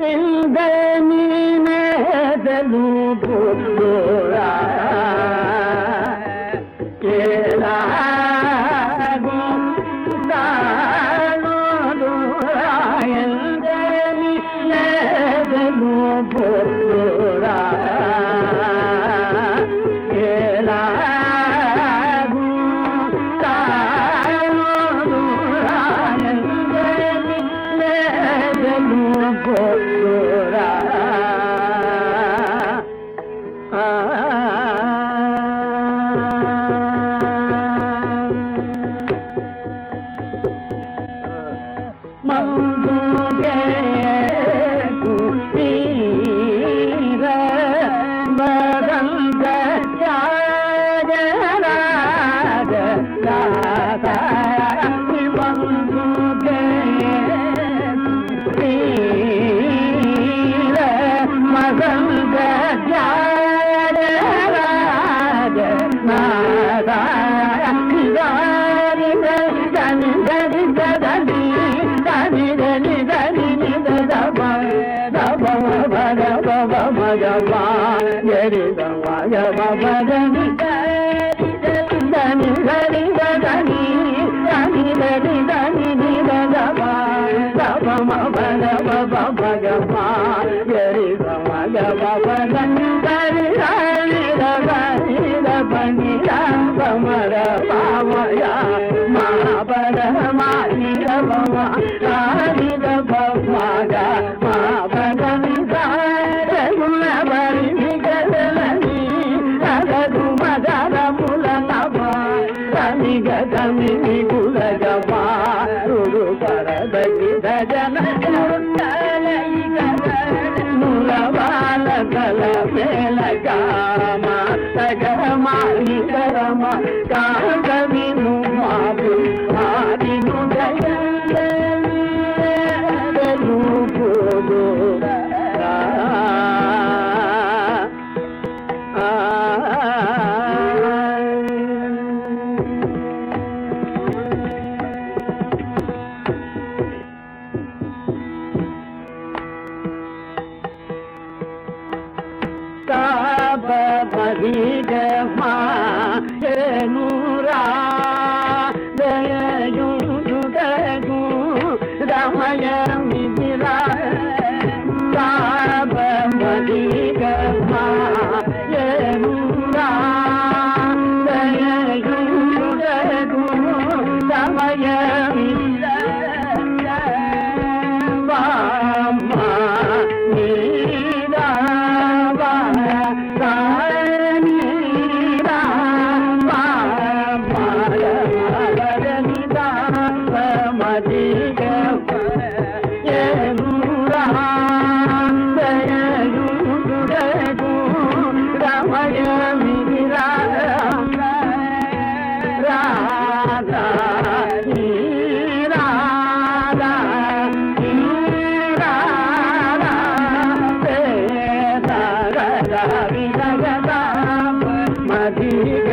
ಕಿಂದನಿ ನೆದಲು ಪುತ್ತೂರ சொல்ல దని నిద గమ గమ మమ గమ గమ గమ గరి గమ గమ పదం గరి గరి గరి పని గమర పావయ మహాపర మాని గమ మాని గమ గమ కల పేల కామ సగరమా నికరమ కామ राधी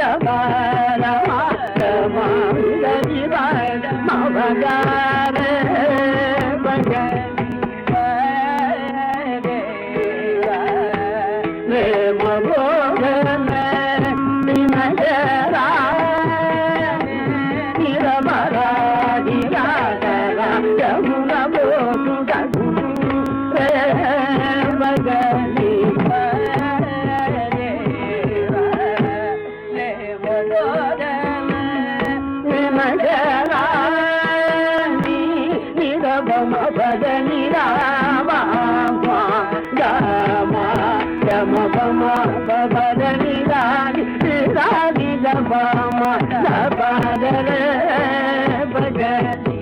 மரபான மவகார மபோகன நிரமரா రమ భజని రామ గమ రమ భమ భజని రాని రాని రమ భజని భజని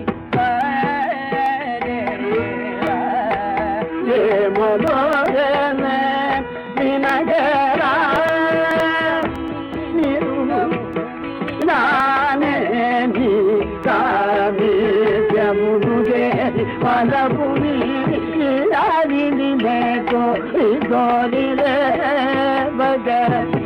మనోరణ వినగ जगत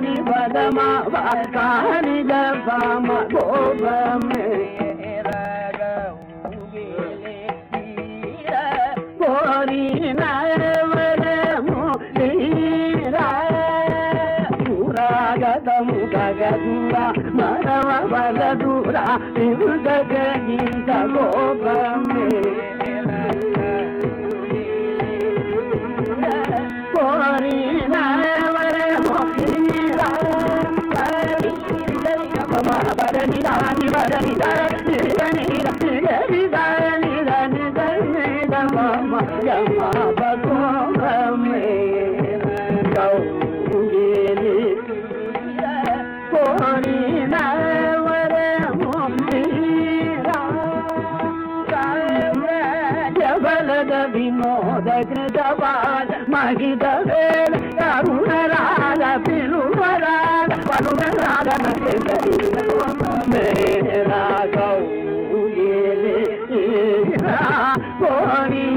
నిగని పదమా కాని గమ గోపమే కోరిన వరము నీరా పురాగతము గగదూర మరవ బలదూర తిరుగీత గోపమే వినోద కృతవాద మహిత వేల కరుణరాల పిలువరాల పలునరాల మేరా గౌగిలి కోరిన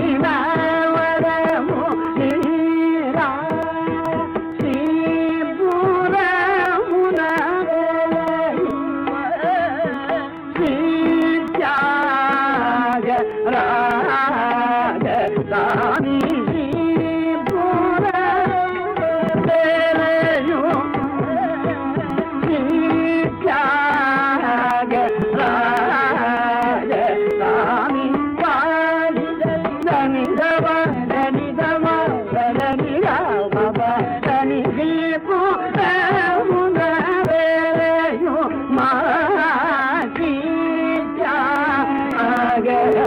again.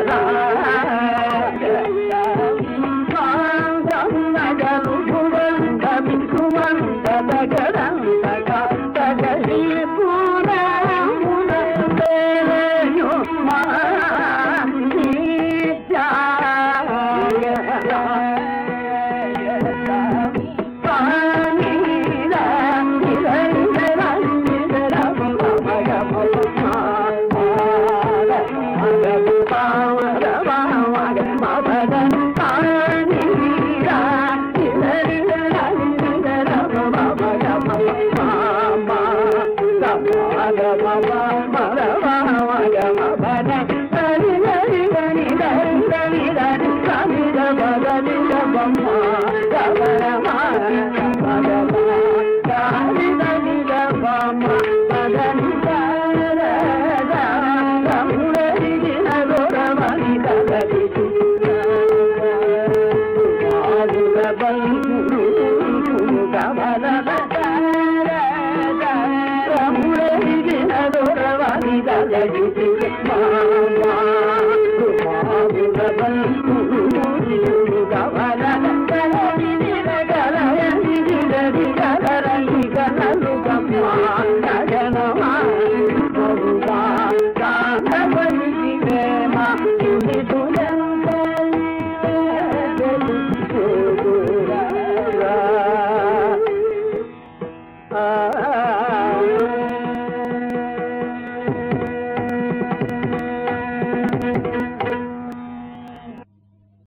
ಗೌರವಿದಲಡಿಸಿದೆ ಮಾಮ ಕುಮಾರುಲ ಬಂದು ಗವನ ಗಲವಿದಿರ ಗಲವಿದಿರದಿ ಗಲರಲ್ಲಿ ಗಲಲು ಗಮ್ಮ ಗಗನವಾ ಬಹು ಕಾಂತ ಬರಿಸಿದೆ ಮಾ ತುಳಿದು